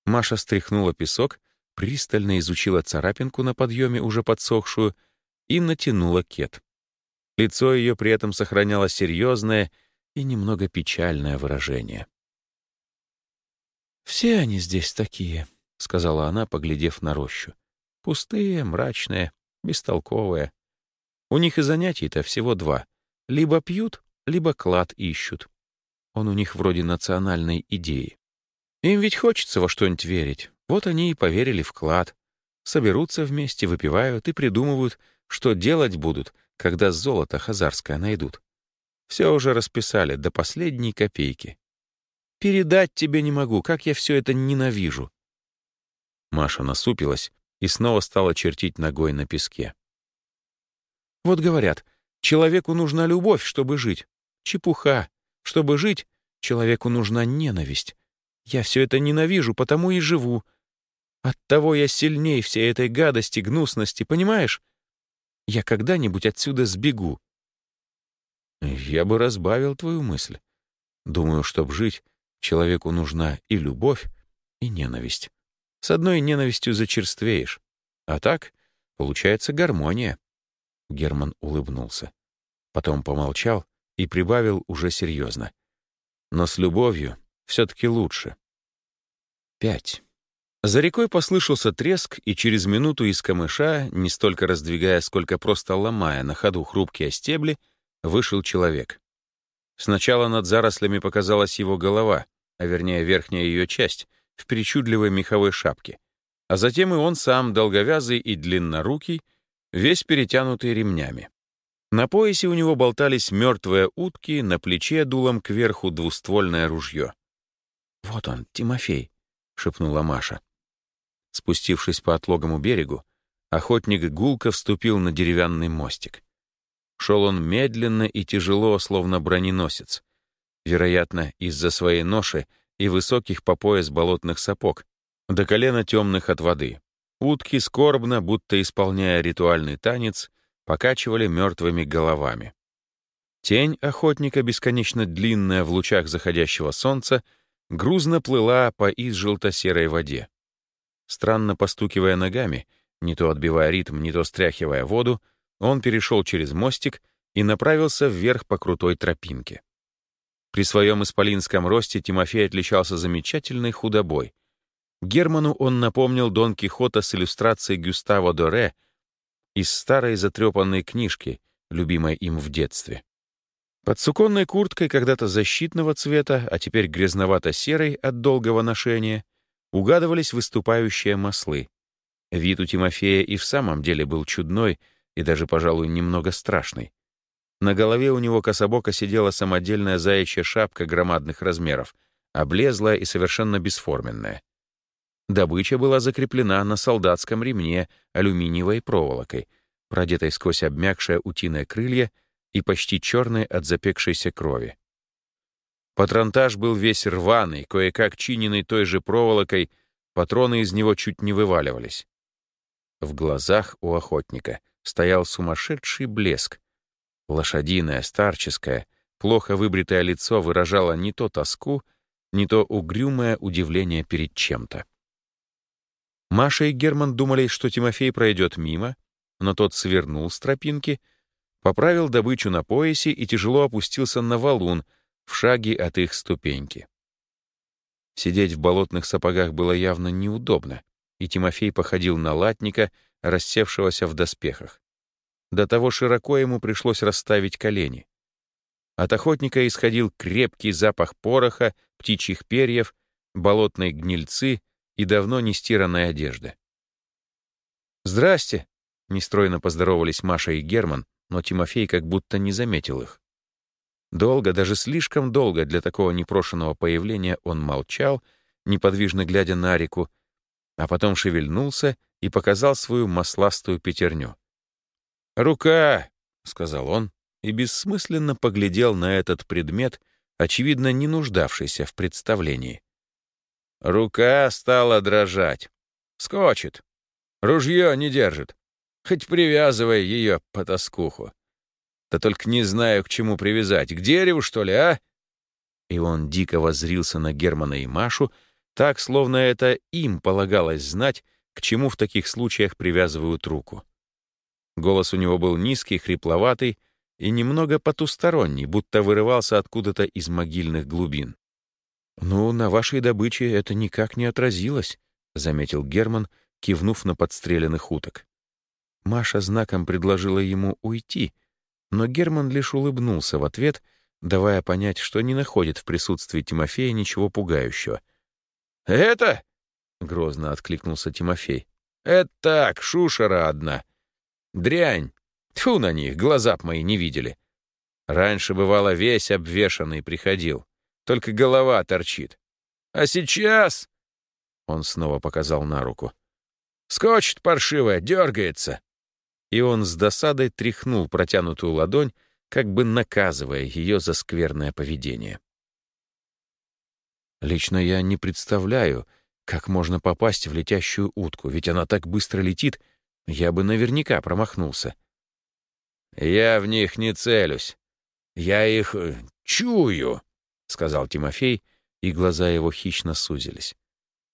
Маша стряхнула песок, пристально изучила царапинку на подъеме, уже подсохшую, и натянула кет. Лицо ее при этом сохраняло серьезное и немного печальное выражение. «Все они здесь такие», — сказала она, поглядев на рощу. «Пустые, мрачные, бестолковые. У них и занятий-то всего два. Либо пьют, либо клад ищут. Он у них вроде национальной идеи. Им ведь хочется во что-нибудь верить. Вот они и поверили в клад. Соберутся вместе, выпивают и придумывают, что делать будут, когда золото хазарское найдут. Все уже расписали до последней копейки. Передать тебе не могу, как я все это ненавижу. Маша насупилась и снова стала чертить ногой на песке. Вот говорят, человеку нужна любовь, чтобы жить. Чепуха. Чтобы жить, человеку нужна ненависть. Я все это ненавижу, потому и живу. Оттого я сильней всей этой гадости, гнусности, понимаешь? Я когда-нибудь отсюда сбегу. Я бы разбавил твою мысль. Думаю, чтобы жить, человеку нужна и любовь, и ненависть. С одной ненавистью зачерствеешь. А так получается гармония. Герман улыбнулся. Потом помолчал и прибавил уже серьезно. Но с любовью все-таки лучше. Пять. За рекой послышался треск, и через минуту из камыша, не столько раздвигая, сколько просто ломая на ходу хрупкие стебли, вышел человек. Сначала над зарослями показалась его голова, а вернее верхняя ее часть, в причудливой меховой шапке. А затем и он сам, долговязый и длиннорукий, весь перетянутый ремнями. На поясе у него болтались мертвые утки, на плече дулом кверху двуствольное ружье. «Вот он, Тимофей», — шепнула Маша. Спустившись по отлогому берегу, охотник гулко вступил на деревянный мостик. Шел он медленно и тяжело, словно броненосец. Вероятно, из-за своей ноши и высоких по пояс болотных сапог, до колена темных от воды. Утки скорбно, будто исполняя ритуальный танец, покачивали мертвыми головами. Тень охотника, бесконечно длинная в лучах заходящего солнца, грузно плыла по изжелто-серой воде. Странно постукивая ногами, не то отбивая ритм, не то стряхивая воду, он перешел через мостик и направился вверх по крутой тропинке. При своем исполинском росте Тимофей отличался замечательной худобой. Герману он напомнил Дон Кихота с иллюстрацией Гюставо Доре из старой затрепанной книжки, любимой им в детстве. Под суконной курткой когда-то защитного цвета, а теперь грязновато-серой от долгого ношения, угадывались выступающие маслы. Вид у Тимофея и в самом деле был чудной и даже, пожалуй, немного страшный. На голове у него кособоко сидела самодельная заячья шапка громадных размеров, облезлая и совершенно бесформенная. Добыча была закреплена на солдатском ремне алюминиевой проволокой, продетой сквозь обмякшее утиное крылья и почти черной от запекшейся крови. Патронтаж был весь рваный, кое-как чиненный той же проволокой, патроны из него чуть не вываливались. В глазах у охотника стоял сумасшедший блеск. Лошадиное, старческое, плохо выбритое лицо выражало не то тоску, не то угрюмое удивление перед чем-то. Маша и Герман думали, что Тимофей пройдет мимо, но тот свернул с тропинки, поправил добычу на поясе и тяжело опустился на валун — в шаге от их ступеньки. Сидеть в болотных сапогах было явно неудобно, и Тимофей походил на латника, рассевшегося в доспехах. До того широко ему пришлось расставить колени. От охотника исходил крепкий запах пороха, птичьих перьев, болотной гнильцы и давно не стиранной одежды. «Здрасте!» — нестройно поздоровались Маша и Герман, но Тимофей как будто не заметил их. Долго, даже слишком долго для такого непрошенного появления он молчал, неподвижно глядя на реку, а потом шевельнулся и показал свою масластую пятерню. «Рука!» — сказал он и бессмысленно поглядел на этот предмет, очевидно, не нуждавшийся в представлении. Рука стала дрожать. Скочит. Ружье не держит. Хоть привязывай ее по тоскуху. Да только не знаю, к чему привязать. К дереву, что ли, а?» И он дико воззрился на Германа и Машу, так, словно это им полагалось знать, к чему в таких случаях привязывают руку. Голос у него был низкий, хрипловатый и немного потусторонний, будто вырывался откуда-то из могильных глубин. «Ну, на вашей добыче это никак не отразилось», — заметил Герман, кивнув на подстреленных уток. Маша знаком предложила ему уйти, но Герман лишь улыбнулся в ответ, давая понять, что не находит в присутствии Тимофея ничего пугающего. «Это?» — грозно откликнулся Тимофей. «Это так, шушера одна. Дрянь. Тьфу на них, глаза б мои не видели. Раньше, бывало, весь обвешанный приходил. Только голова торчит. А сейчас...» Он снова показал на руку. «Скочит паршивая, дергается и он с досадой тряхнул протянутую ладонь, как бы наказывая ее за скверное поведение. Лично я не представляю, как можно попасть в летящую утку, ведь она так быстро летит, я бы наверняка промахнулся. «Я в них не целюсь. Я их э, чую», — сказал Тимофей, и глаза его хищно сузились.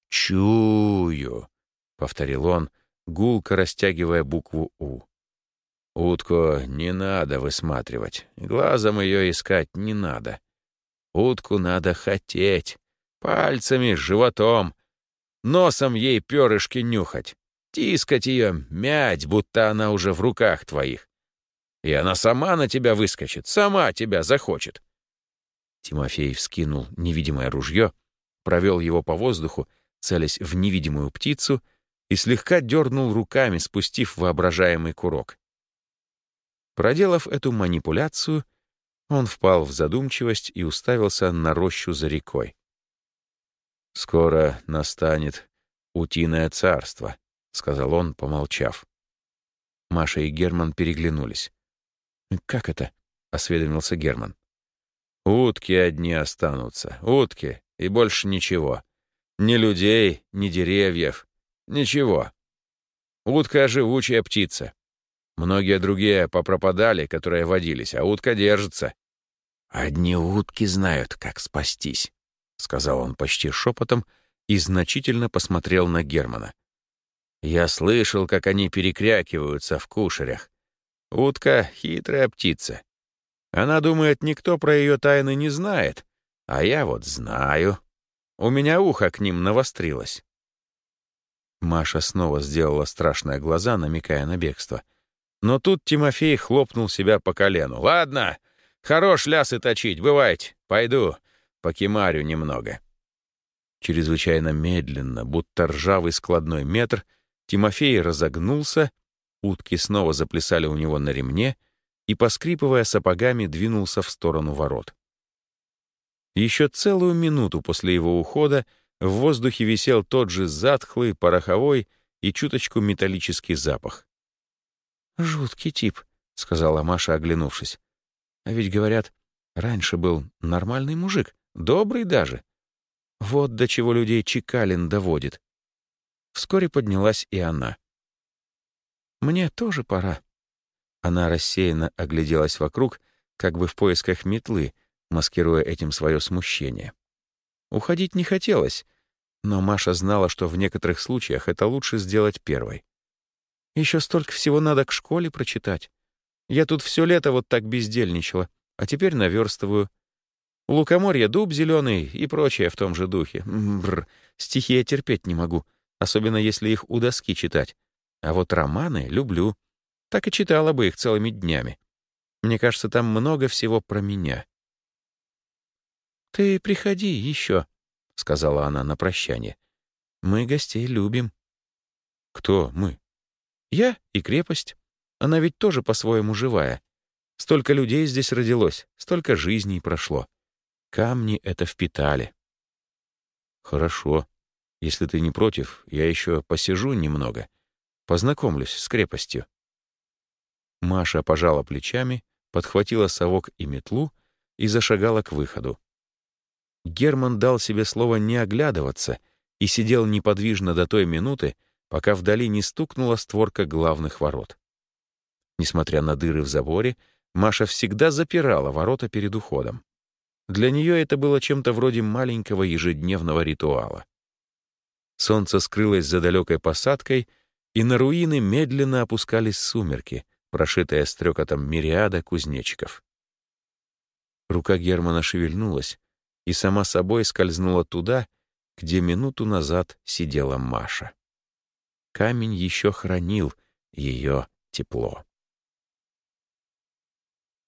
«Чую», — повторил он, гулко растягивая букву «У». «Утку не надо высматривать, глазом ее искать не надо. Утку надо хотеть, пальцами, животом, носом ей перышки нюхать, тискать ее, мять, будто она уже в руках твоих. И она сама на тебя выскочит, сама тебя захочет». Тимофей вскинул невидимое ружье, провел его по воздуху, целясь в невидимую птицу, и слегка дернул руками, спустив воображаемый курок. Проделав эту манипуляцию, он впал в задумчивость и уставился на рощу за рекой. «Скоро настанет утиное царство», — сказал он, помолчав. Маша и Герман переглянулись. «Как это?» — осведомился Герман. «Утки одни останутся, утки, и больше ничего. Ни людей, ни деревьев, ничего. Утка — живучая птица. Многие другие попропадали, которые водились, а утка держится. «Одни утки знают, как спастись», — сказал он почти шепотом и значительно посмотрел на Германа. «Я слышал, как они перекрякиваются в кушерях. Утка — хитрая птица. Она думает, никто про ее тайны не знает, а я вот знаю. У меня ухо к ним навострилось». Маша снова сделала страшные глаза, намекая на бегство — но тут Тимофей хлопнул себя по колену. «Ладно, хорош лясы точить, бывайте. Пойду, покемарю немного». Чрезвычайно медленно, будто ржавый складной метр, Тимофей разогнулся, утки снова заплясали у него на ремне и, поскрипывая сапогами, двинулся в сторону ворот. Еще целую минуту после его ухода в воздухе висел тот же затхлый, пороховой и чуточку металлический запах. «Жуткий тип», — сказала Маша, оглянувшись. «А ведь, говорят, раньше был нормальный мужик, добрый даже. Вот до чего людей Чекалин доводит». Вскоре поднялась и она. «Мне тоже пора». Она рассеянно огляделась вокруг, как бы в поисках метлы, маскируя этим свое смущение. Уходить не хотелось, но Маша знала, что в некоторых случаях это лучше сделать первой. Еще столько всего надо к школе прочитать. Я тут все лето вот так бездельничала, а теперь наверстываю. Лукоморье, дуб зеленый и прочее в том же духе. Бррр, стихи я терпеть не могу, особенно если их у доски читать. А вот романы люблю. Так и читала бы их целыми днями. Мне кажется, там много всего про меня. «Ты приходи еще», — сказала она на прощание. «Мы гостей любим». «Кто мы?» Я и крепость. Она ведь тоже по-своему живая. Столько людей здесь родилось, столько жизней прошло. Камни это впитали. Хорошо. Если ты не против, я еще посижу немного. Познакомлюсь с крепостью. Маша пожала плечами, подхватила совок и метлу и зашагала к выходу. Герман дал себе слово не оглядываться и сидел неподвижно до той минуты, пока вдали не стукнула створка главных ворот. Несмотря на дыры в заборе, Маша всегда запирала ворота перед уходом. Для нее это было чем-то вроде маленького ежедневного ритуала. Солнце скрылось за далекой посадкой, и на руины медленно опускались сумерки, прошитые стрекотом мириада кузнечиков. Рука Германа шевельнулась и сама собой скользнула туда, где минуту назад сидела Маша камень еще хранил ее тепло.